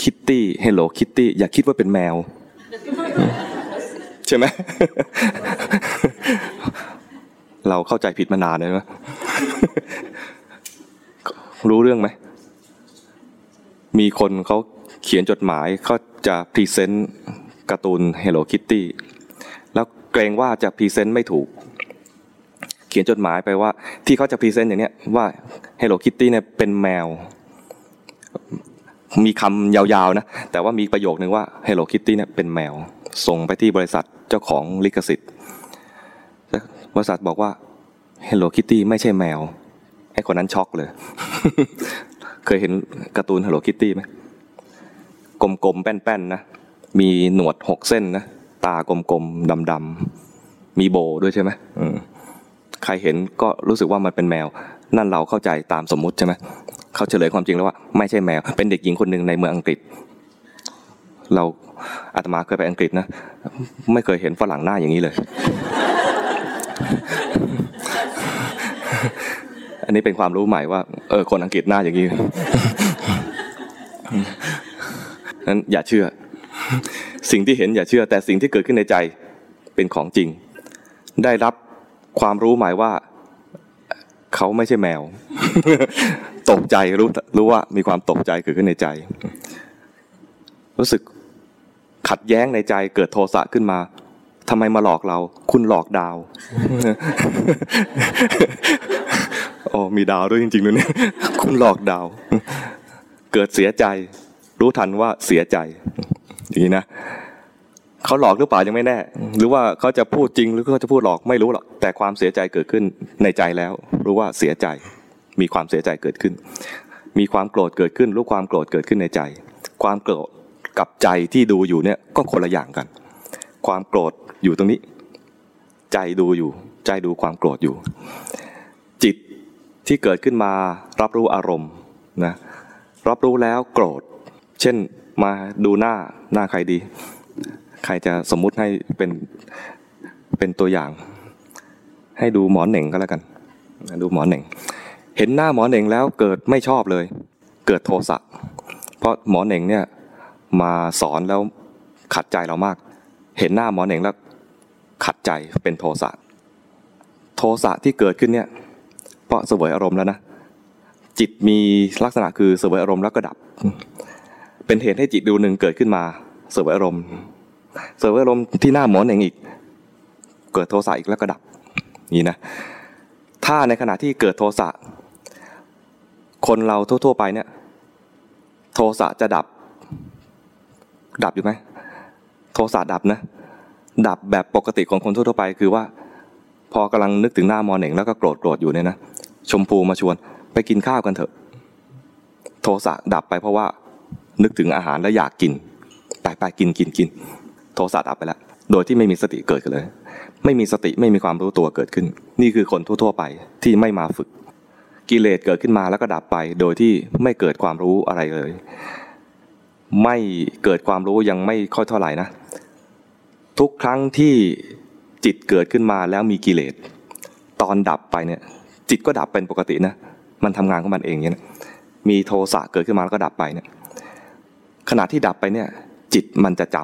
Kitty Hello Kitty อย่าคิดว่าเป็นแมว ใช่ไหมเราเข้าใจผิดมานานเลยไหมรู้เรื่องไหม มีคนเขาเขียนจดหมายเขาจะ present การ์ตูน Hello Kitty แล้วเกรงว่าจะ present ไม่ถูก เขียนจดหมายไปว่า ที่เขาจะ present อย่างเนี้ยว่า Hello Kitty เนี่ยเป็นแมว มีคำยาวๆนะ แต่ว่ามีประโยคนึงว่า Hello Kitty เนี่ยเป็นแมว ส่งไปที่บริษัทเจ้าของลิขสิทธิ์ บริษัทบอกว่า Hello Kitty ไม่ใช่แมว ไอ้คนนั้นช็อกเลย เคยเห็นการ์ตูน Hello Kitty ไหมกลมๆ แป้นๆ นะ มีหนวดหกเส้นนะ ตากลมๆ ดำๆ มีโบด้วยใช่ไหมอืมใครเห็นก็รู้สึกว่ามันเป็นแมว นั่นเราเข้าใจตามสมมุติใช่ไหม เขาเฉลยความจริงแล้วว่าไม่ใช่แมว เป็นเด็กหญิงคนหนึ่งในเมืองอังกฤษ เราอาตมาเคยไปอังกฤษนะ ไม่เคยเห็นฝรั่งหน้าอย่างนี้เลย อันนี้เป็นความรู้ใหม่ว่า เออ คนอังกฤษหน้าอย่างนี้นั้นอย่าเชื่อ สิ่งที่เห็นอย่าเชื่อ แต่สิ่งที่เกิดขึ้นในใจเป็นของจริง ได้รับความรู้หมายว่า เขาไม่ใช่แมว ตกใจรู้รู้ว่ามีความตกใจเกิดขึ้นในใจ รู้สึกขัดแย้งในใจเกิดโทสะขึ้นมาทำไมมาหลอกเรา คุณหลอกดาวโอ้มีดาวด้วยจริงๆด้วยเนี่ยคุณหลอกดาว เกิดเสียใจ รู้ทันว่าเสียใจอย่างนี้นะ เขาหลอกหรือเปล่ายังไม่แน่ หรือว่าเขาจะพูดจริงหรือเขาจะพูดหลอกไม่รู้หรอกแต่ความเสียใจเกิดขึ้นในใจแล้ว รู้ว่าเสียใจ มีความเสียใจเกิดขึ้น มีความโกรธเกิดขึ้นรู้ความโกรธเกิดขึ้นในใจ ความโกรธกับใจที่ดูอยู่เนี่ยก็คนละอย่างกัน ความโกรธอยู่ตรงนี้ ใจดูอยู่ ใจดูความโกรธอยู่ จิตที่เกิดขึ้นมารับรู้อารมณ์นะรับรู้แล้วโกรธ เช่นมาดูหน้าหน้าใครดี ใครจะสมมุติให้เป็นเป็นตัวอย่าง ให้ดูหมอเหน่งก็แล้วกัน ดูหมอเหน่ง เห็นหน้าหมอเหน่งแล้วเกิดไม่ชอบเลย เกิดโทสะเพราะหมอเหน่งเนี่ยมาสอนแล้วขัดใจเรามาก เห็นหน้าหมอเหน่งแล้วขัดใจเป็นโทสะโทสะที่เกิดขึ้นเนี่ยเพราะเสวยอารมณ์แล้วนะจิตมีลักษณะคือเสวยอารมณ์แล้วก็ดับ เป็นเหตุให้จิตดูหนึ่งเกิดขึ้นมาเสวยอารมณ์ เสวยอารมณ์ที่หน้าหมอนเองอีก เกิดโทสะอีกแล้วก็ดับนี่นะ ถ้าในขณะที่เกิดโทสะคนเราทั่ว ๆ ไปเนี่ย โทสะจะดับ ดับอยู่ไหมโทสะดับนะ ดับแบบปกติของคนทั่วๆไป คือว่า พอกำลังนึกถึงหน้ามอเหน่งแล้วก็โกรธโกรธอยู่เนี่ยนะชมพูมาชวนไปกินข้าวกันเถอะ โทสะดับไปเพราะว่า นึกถึงอาหารแล้วอยากกินไปไปกินกินกิน โทสะดับไปแล้วโดยที่ไม่มีสติเกิดขึ้นเลย ไม่มีสติไม่มีความรู้ตัวเกิดขึ้น นี่คือคนทั่วๆไปที่ไม่มาฝึก กิเลสเกิดขึ้นมาแล้วก็ดับไป โดยที่ไม่เกิดความรู้อะไรเลย ไม่เกิดความรู้ยังไม่ค่อยเท่าไหร่นะ ทุกครั้งที่จิตเกิดขึ้นมาแล้วมีกิเลสตอนดับไปเนี่ย จิตก็ดับเป็นปกตินะ มันทำงานของมันเองเนี่ยนะมีโทสะเกิดขึ้นมาแล้วก็ดับไปเนี่ยขณะที่ดับไปเนี่ย จิตมันจะจ